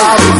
about it.